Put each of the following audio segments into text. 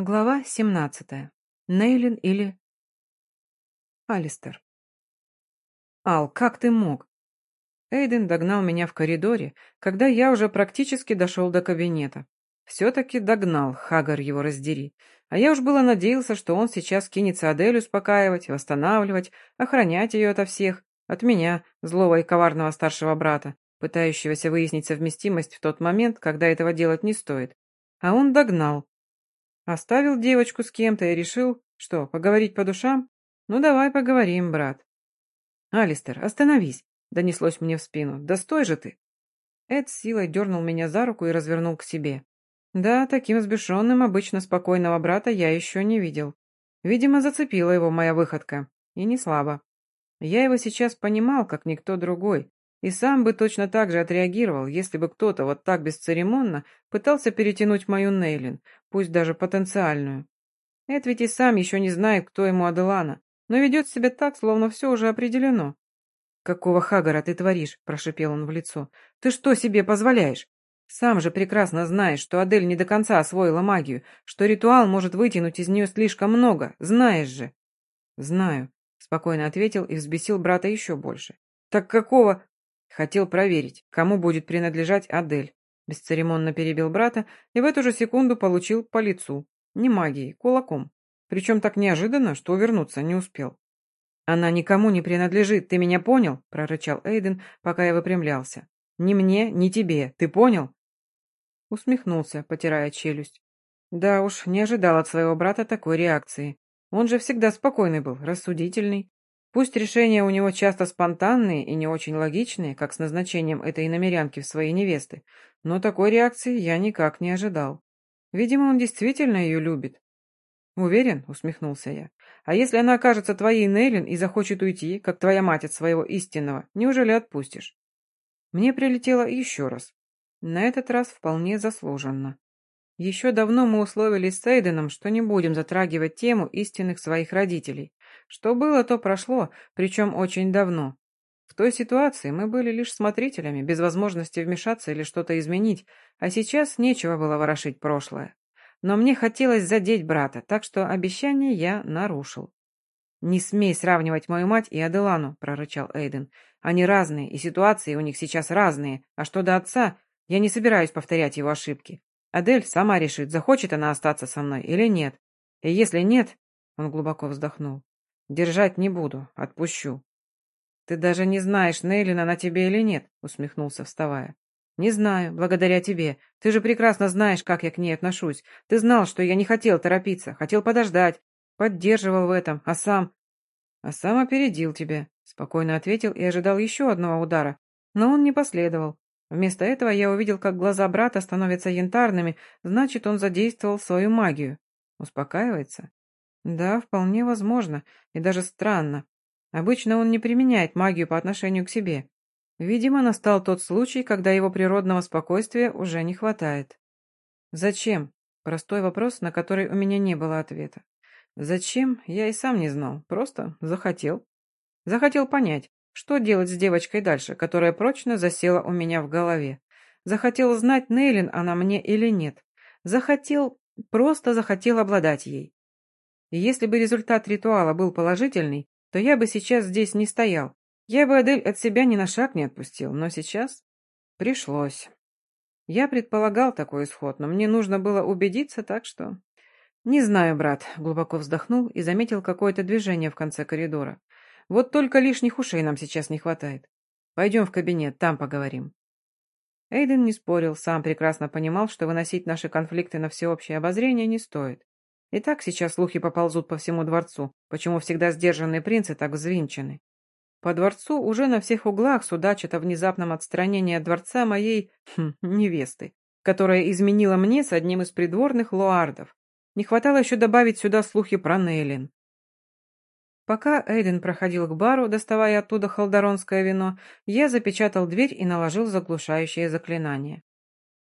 Глава 17. Нейлин или... Алистер. «Ал, как ты мог?» Эйден догнал меня в коридоре, когда я уже практически дошел до кабинета. Все-таки догнал, Хагар его раздери. А я уж было надеялся, что он сейчас кинется Адель успокаивать, восстанавливать, охранять ее ото всех, от меня, злого и коварного старшего брата, пытающегося выяснить совместимость в тот момент, когда этого делать не стоит. А он догнал, Оставил девочку с кем-то и решил, что, поговорить по душам? Ну, давай поговорим, брат. Алистер, остановись, донеслось мне в спину. Да стой же ты. Эд силой дернул меня за руку и развернул к себе. Да, таким сбешенным обычно спокойного брата я еще не видел. Видимо, зацепила его моя выходка. И не слабо. Я его сейчас понимал, как никто другой, и сам бы точно так же отреагировал, если бы кто-то вот так бесцеремонно пытался перетянуть мою Нейлин, пусть даже потенциальную. Эд ведь и сам еще не знает, кто ему Аделана, но ведет себя так, словно все уже определено. «Какого хагара ты творишь?» – прошипел он в лицо. «Ты что себе позволяешь? Сам же прекрасно знаешь, что Адель не до конца освоила магию, что ритуал может вытянуть из нее слишком много, знаешь же». «Знаю», – спокойно ответил и взбесил брата еще больше. «Так какого...» Хотел проверить, кому будет принадлежать Адель. Бесцеремонно перебил брата и в эту же секунду получил по лицу. Не магией, кулаком. Причем так неожиданно, что увернуться не успел. «Она никому не принадлежит, ты меня понял?» – прорычал Эйден, пока я выпрямлялся. «Ни мне, ни тебе, ты понял?» Усмехнулся, потирая челюсть. Да уж, не ожидал от своего брата такой реакции. Он же всегда спокойный был, рассудительный. Пусть решения у него часто спонтанные и не очень логичные, как с назначением этой иномерянки в своей невесты, но такой реакции я никак не ожидал. Видимо, он действительно ее любит. «Уверен?» — усмехнулся я. «А если она окажется твоей Нейлин и захочет уйти, как твоя мать от своего истинного, неужели отпустишь?» Мне прилетело еще раз. На этот раз вполне заслуженно. Еще давно мы условились с Эйденом, что не будем затрагивать тему истинных своих родителей. Что было, то прошло, причем очень давно. В той ситуации мы были лишь смотрителями, без возможности вмешаться или что-то изменить, а сейчас нечего было ворошить прошлое. Но мне хотелось задеть брата, так что обещание я нарушил. «Не смей сравнивать мою мать и Аделану», — прорычал Эйден. «Они разные, и ситуации у них сейчас разные. А что до отца, я не собираюсь повторять его ошибки. Адель сама решит, захочет она остаться со мной или нет. И если нет...» — он глубоко вздохнул. «Держать не буду, отпущу». «Ты даже не знаешь, Нейлин она тебе или нет», — усмехнулся, вставая. «Не знаю, благодаря тебе. Ты же прекрасно знаешь, как я к ней отношусь. Ты знал, что я не хотел торопиться, хотел подождать. Поддерживал в этом, а сам...» «А сам опередил тебя», — спокойно ответил и ожидал еще одного удара. Но он не последовал. Вместо этого я увидел, как глаза брата становятся янтарными, значит, он задействовал свою магию. Успокаивается? Да, вполне возможно, и даже странно. Обычно он не применяет магию по отношению к себе. Видимо, настал тот случай, когда его природного спокойствия уже не хватает. Зачем? Простой вопрос, на который у меня не было ответа. Зачем, я и сам не знал, просто захотел. Захотел понять, что делать с девочкой дальше, которая прочно засела у меня в голове. Захотел знать, Нейлин она мне или нет. Захотел, просто захотел обладать ей. И если бы результат ритуала был положительный, то я бы сейчас здесь не стоял. Я бы Адель от себя ни на шаг не отпустил, но сейчас пришлось. Я предполагал такой исход, но мне нужно было убедиться, так что... Не знаю, брат, глубоко вздохнул и заметил какое-то движение в конце коридора. Вот только лишних ушей нам сейчас не хватает. Пойдем в кабинет, там поговорим. Эйден не спорил, сам прекрасно понимал, что выносить наши конфликты на всеобщее обозрение не стоит. И так сейчас слухи поползут по всему дворцу, почему всегда сдержанные принцы так взвинчены. По дворцу уже на всех углах судачат о внезапном отстранении от дворца моей хм, невесты, которая изменила мне с одним из придворных луардов. Не хватало еще добавить сюда слухи про Нейлин. Пока Эйден проходил к бару, доставая оттуда холдоронское вино, я запечатал дверь и наложил заглушающее заклинание.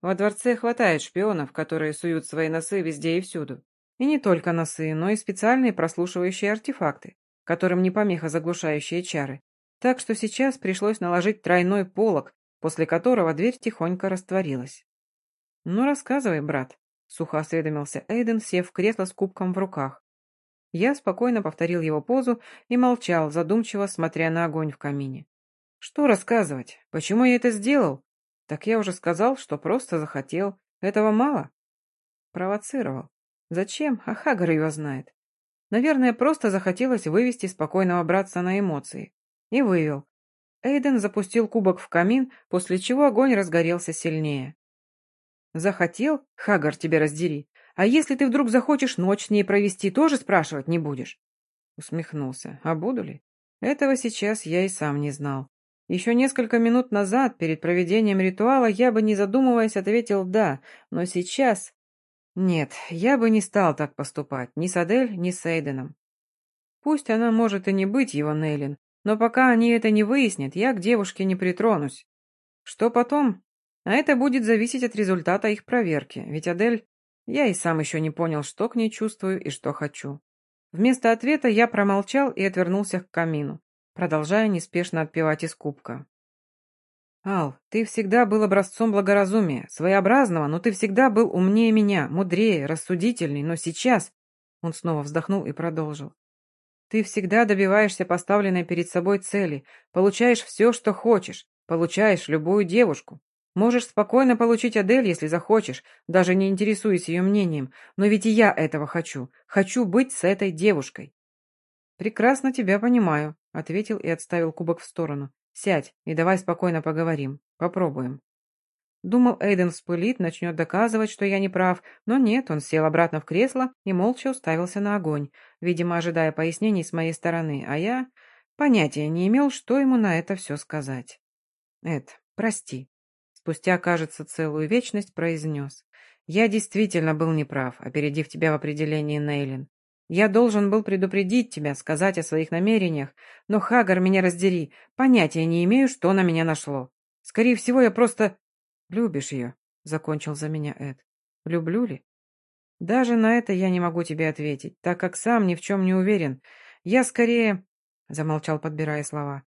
Во дворце хватает шпионов, которые суют свои носы везде и всюду. И не только носы, но и специальные прослушивающие артефакты, которым не помеха заглушающие чары. Так что сейчас пришлось наложить тройной полог, после которого дверь тихонько растворилась. «Ну, рассказывай, брат», — сухо осведомился Эйден, сев в кресло с кубком в руках. Я спокойно повторил его позу и молчал, задумчиво смотря на огонь в камине. Что рассказывать? Почему я это сделал? Так я уже сказал, что просто захотел. Этого мало? Провоцировал. Зачем? А Хагар ее знает. Наверное, просто захотелось вывести спокойного братца на эмоции. И вывел. Эйден запустил кубок в камин, после чего огонь разгорелся сильнее. «Захотел? Хагар, тебя раздери. А если ты вдруг захочешь ночь с ней провести, тоже спрашивать не будешь?» Усмехнулся. «А буду ли? Этого сейчас я и сам не знал. Еще несколько минут назад, перед проведением ритуала, я бы, не задумываясь, ответил «да», но сейчас... Нет, я бы не стал так поступать, ни с Адель, ни с Эйденом. Пусть она может и не быть его Нейлин, но пока они это не выяснят, я к девушке не притронусь. Что потом? А это будет зависеть от результата их проверки, ведь Адель... Я и сам еще не понял, что к ней чувствую и что хочу. Вместо ответа я промолчал и отвернулся к камину продолжая неспешно отпивать из кубка. «Ал, ты всегда был образцом благоразумия, своеобразного, но ты всегда был умнее меня, мудрее, рассудительней, но сейчас...» Он снова вздохнул и продолжил. «Ты всегда добиваешься поставленной перед собой цели, получаешь все, что хочешь, получаешь любую девушку. Можешь спокойно получить Адель, если захочешь, даже не интересуясь ее мнением, но ведь и я этого хочу, хочу быть с этой девушкой». «Прекрасно тебя понимаю», Ответил и отставил кубок в сторону. «Сядь и давай спокойно поговорим. Попробуем». Думал, Эйден вспылит, начнет доказывать, что я не прав, но нет, он сел обратно в кресло и молча уставился на огонь, видимо, ожидая пояснений с моей стороны, а я понятия не имел, что ему на это все сказать. «Эд, прости». Спустя, кажется, целую вечность произнес. «Я действительно был неправ, опередив тебя в определении Нейлин. Я должен был предупредить тебя, сказать о своих намерениях, но, Хагар, меня раздери, понятия не имею, что на меня нашло. Скорее всего, я просто... Любишь ее, — закончил за меня Эд. Люблю ли? Даже на это я не могу тебе ответить, так как сам ни в чем не уверен. Я скорее... Замолчал, подбирая слова.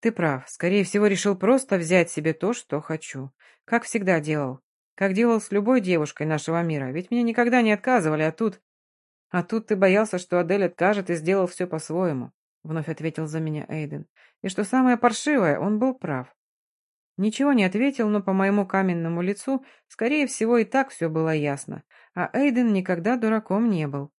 Ты прав, скорее всего, решил просто взять себе то, что хочу. Как всегда делал. Как делал с любой девушкой нашего мира, ведь мне никогда не отказывали, а тут... «А тут ты боялся, что Адель откажет и сделал все по-своему», — вновь ответил за меня Эйден. «И что самое паршивое, он был прав». Ничего не ответил, но по моему каменному лицу, скорее всего, и так все было ясно. А Эйден никогда дураком не был.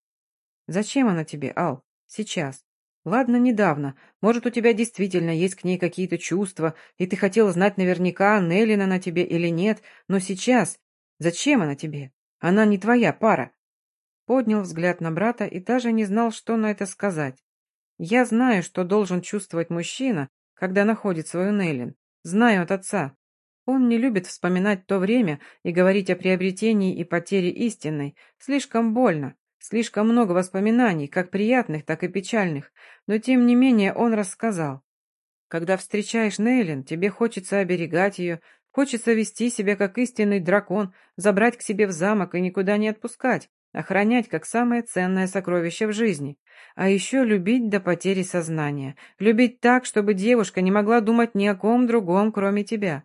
«Зачем она тебе, Ал? Сейчас. Ладно, недавно. Может, у тебя действительно есть к ней какие-то чувства, и ты хотел знать наверняка, Неллина на тебе или нет, но сейчас... Зачем она тебе? Она не твоя пара. Поднял взгляд на брата и даже не знал, что на это сказать. Я знаю, что должен чувствовать мужчина, когда находит свою Нейлин. Знаю от отца. Он не любит вспоминать то время и говорить о приобретении и потере истинной. Слишком больно. Слишком много воспоминаний, как приятных, так и печальных. Но тем не менее он рассказал. Когда встречаешь Нейлин, тебе хочется оберегать ее, хочется вести себя как истинный дракон, забрать к себе в замок и никуда не отпускать, Охранять как самое ценное сокровище в жизни. А еще любить до потери сознания. Любить так, чтобы девушка не могла думать ни о ком другом, кроме тебя.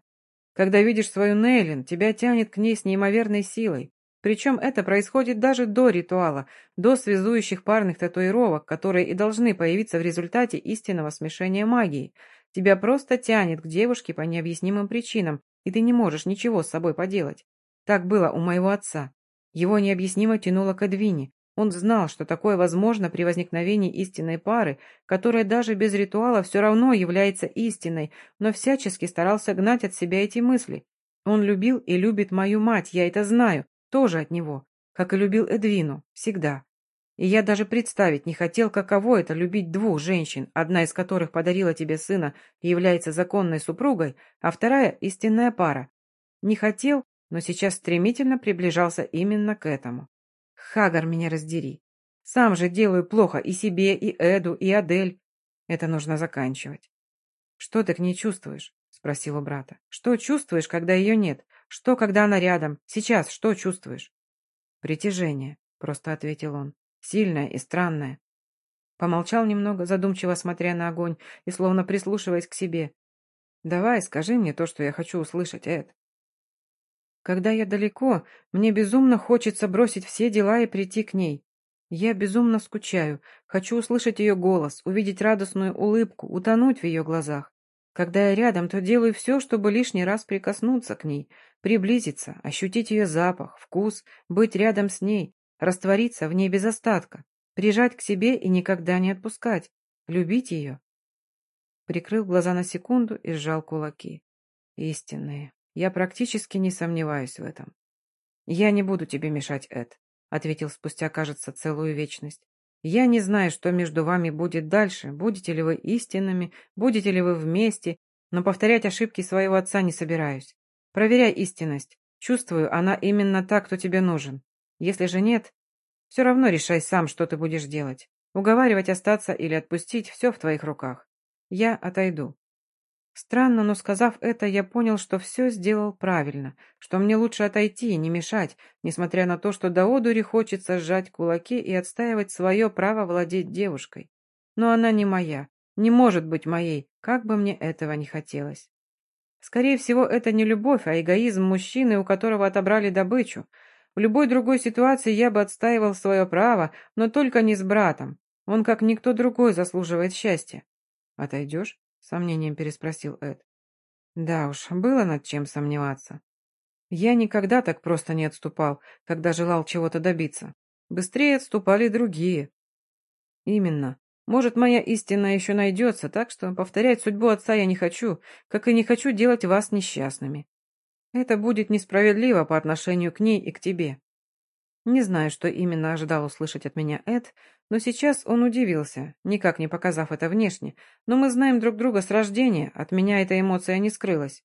Когда видишь свою Нейлин, тебя тянет к ней с неимоверной силой. Причем это происходит даже до ритуала, до связующих парных татуировок, которые и должны появиться в результате истинного смешения магии. Тебя просто тянет к девушке по необъяснимым причинам, и ты не можешь ничего с собой поделать. Так было у моего отца. Его необъяснимо тянуло к Эдвине. Он знал, что такое возможно при возникновении истинной пары, которая даже без ритуала все равно является истинной, но всячески старался гнать от себя эти мысли. Он любил и любит мою мать, я это знаю, тоже от него, как и любил Эдвину, всегда. И я даже представить не хотел, каково это любить двух женщин, одна из которых подарила тебе сына и является законной супругой, а вторая – истинная пара. Не хотел, но сейчас стремительно приближался именно к этому. Хагар меня раздери. Сам же делаю плохо и себе, и Эду, и Адель. Это нужно заканчивать. Что ты к ней чувствуешь? Спросил у брата. Что чувствуешь, когда ее нет? Что, когда она рядом? Сейчас что чувствуешь? Притяжение, просто ответил он. Сильное и странное. Помолчал немного, задумчиво смотря на огонь и словно прислушиваясь к себе. «Давай, скажи мне то, что я хочу услышать, Эд. Когда я далеко, мне безумно хочется бросить все дела и прийти к ней. Я безумно скучаю, хочу услышать ее голос, увидеть радостную улыбку, утонуть в ее глазах. Когда я рядом, то делаю все, чтобы лишний раз прикоснуться к ней, приблизиться, ощутить ее запах, вкус, быть рядом с ней, раствориться в ней без остатка, прижать к себе и никогда не отпускать, любить ее. Прикрыл глаза на секунду и сжал кулаки. Истинные. Я практически не сомневаюсь в этом. «Я не буду тебе мешать, Эд», — ответил спустя, кажется, целую вечность. «Я не знаю, что между вами будет дальше, будете ли вы истинными, будете ли вы вместе, но повторять ошибки своего отца не собираюсь. Проверяй истинность. Чувствую, она именно та, кто тебе нужен. Если же нет, все равно решай сам, что ты будешь делать. Уговаривать остаться или отпустить – все в твоих руках. Я отойду. Странно, но сказав это, я понял, что все сделал правильно, что мне лучше отойти и не мешать, несмотря на то, что до одури хочется сжать кулаки и отстаивать свое право владеть девушкой. Но она не моя, не может быть моей, как бы мне этого не хотелось. Скорее всего, это не любовь, а эгоизм мужчины, у которого отобрали добычу. В любой другой ситуации я бы отстаивал свое право, но только не с братом. Он, как никто другой, заслуживает счастья. «Отойдешь?» — сомнением переспросил Эд. Да уж, было над чем сомневаться. Я никогда так просто не отступал, когда желал чего-то добиться. Быстрее отступали другие. Именно. Может, моя истина еще найдется, так что повторять судьбу отца я не хочу, как и не хочу делать вас несчастными. Это будет несправедливо по отношению к ней и к тебе. Не знаю, что именно ожидал услышать от меня Эд, но сейчас он удивился, никак не показав это внешне, но мы знаем друг друга с рождения, от меня эта эмоция не скрылась.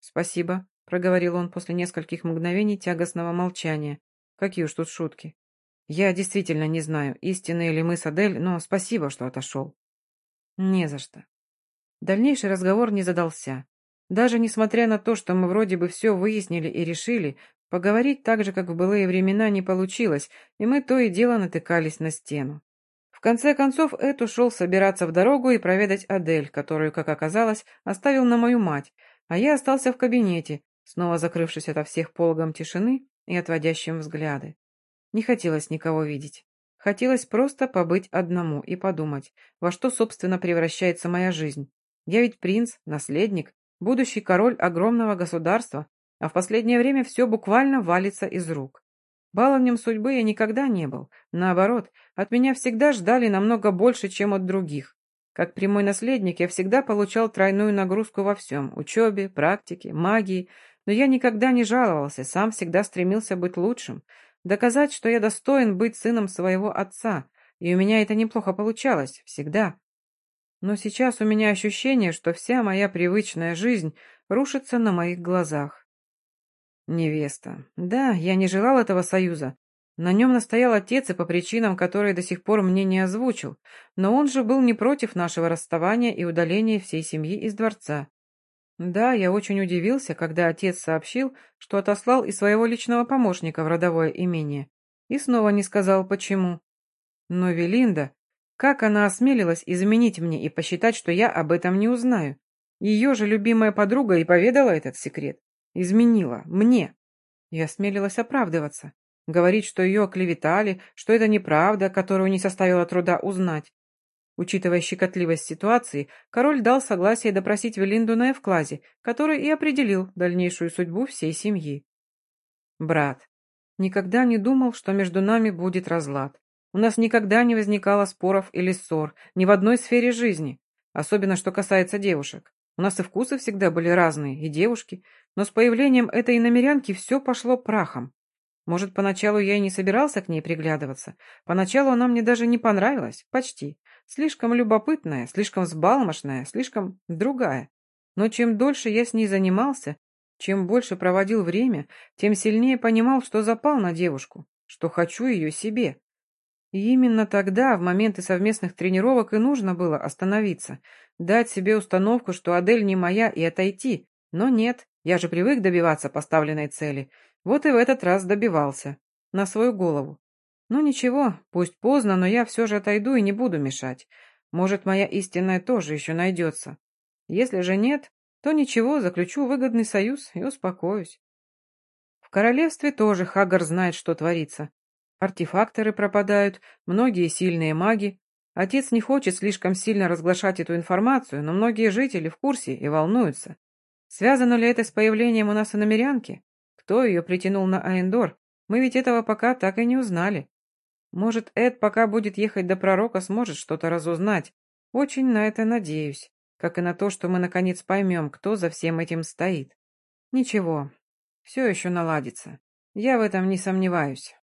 «Спасибо», — проговорил он после нескольких мгновений тягостного молчания. «Какие уж тут шутки. Я действительно не знаю, истинные ли мы с Адель, но спасибо, что отошел». «Не за что». Дальнейший разговор не задался. Даже несмотря на то, что мы вроде бы все выяснили и решили, Поговорить так же, как в былые времена, не получилось, и мы то и дело натыкались на стену. В конце концов, Эд ушел собираться в дорогу и проведать Адель, которую, как оказалось, оставил на мою мать, а я остался в кабинете, снова закрывшись ото всех пологом тишины и отводящим взгляды. Не хотелось никого видеть. Хотелось просто побыть одному и подумать, во что, собственно, превращается моя жизнь. Я ведь принц, наследник, будущий король огромного государства, а в последнее время все буквально валится из рук. Баловнем судьбы я никогда не был. Наоборот, от меня всегда ждали намного больше, чем от других. Как прямой наследник я всегда получал тройную нагрузку во всем – учебе, практике, магии. Но я никогда не жаловался, сам всегда стремился быть лучшим. Доказать, что я достоин быть сыном своего отца. И у меня это неплохо получалось, всегда. Но сейчас у меня ощущение, что вся моя привычная жизнь рушится на моих глазах. Невеста. Да, я не желал этого союза. На нем настоял отец и по причинам, которые до сих пор мне не озвучил, но он же был не против нашего расставания и удаления всей семьи из дворца. Да, я очень удивился, когда отец сообщил, что отослал и своего личного помощника в родовое имение, и снова не сказал, почему. Но Велинда, как она осмелилась изменить мне и посчитать, что я об этом не узнаю? Ее же любимая подруга и поведала этот секрет. Изменила. Мне. И осмелилась оправдываться. Говорить, что ее оклеветали, что это неправда, которую не составило труда узнать. Учитывая щекотливость ситуации, король дал согласие допросить Велинду на Эвклазе, который и определил дальнейшую судьбу всей семьи. Брат. Никогда не думал, что между нами будет разлад. У нас никогда не возникало споров или ссор, ни в одной сфере жизни, особенно что касается девушек. У нас и вкусы всегда были разные, и девушки, но с появлением этой иномерянки все пошло прахом. Может, поначалу я и не собирался к ней приглядываться. Поначалу она мне даже не понравилась, почти. Слишком любопытная, слишком взбалмошная, слишком другая. Но чем дольше я с ней занимался, чем больше проводил время, тем сильнее понимал, что запал на девушку, что хочу ее себе. И именно тогда, в моменты совместных тренировок, и нужно было остановиться, дать себе установку, что Адель не моя, и отойти. Но нет, я же привык добиваться поставленной цели. Вот и в этот раз добивался. На свою голову. Ну ничего, пусть поздно, но я все же отойду и не буду мешать. Может, моя истинная тоже еще найдется. Если же нет, то ничего, заключу выгодный союз и успокоюсь. королевстве тоже Хагар знает, что творится. Артефакторы пропадают, многие сильные маги. Отец не хочет слишком сильно разглашать эту информацию, но многие жители в курсе и волнуются. Связано ли это с появлением у нас иномерянки? Кто ее притянул на Аэндор? Мы ведь этого пока так и не узнали. Может, Эд, пока будет ехать до пророка, сможет что-то разузнать. Очень на это надеюсь. Как и на то, что мы наконец поймем, кто за всем этим стоит. Ничего, все еще наладится. Я в этом не сомневаюсь.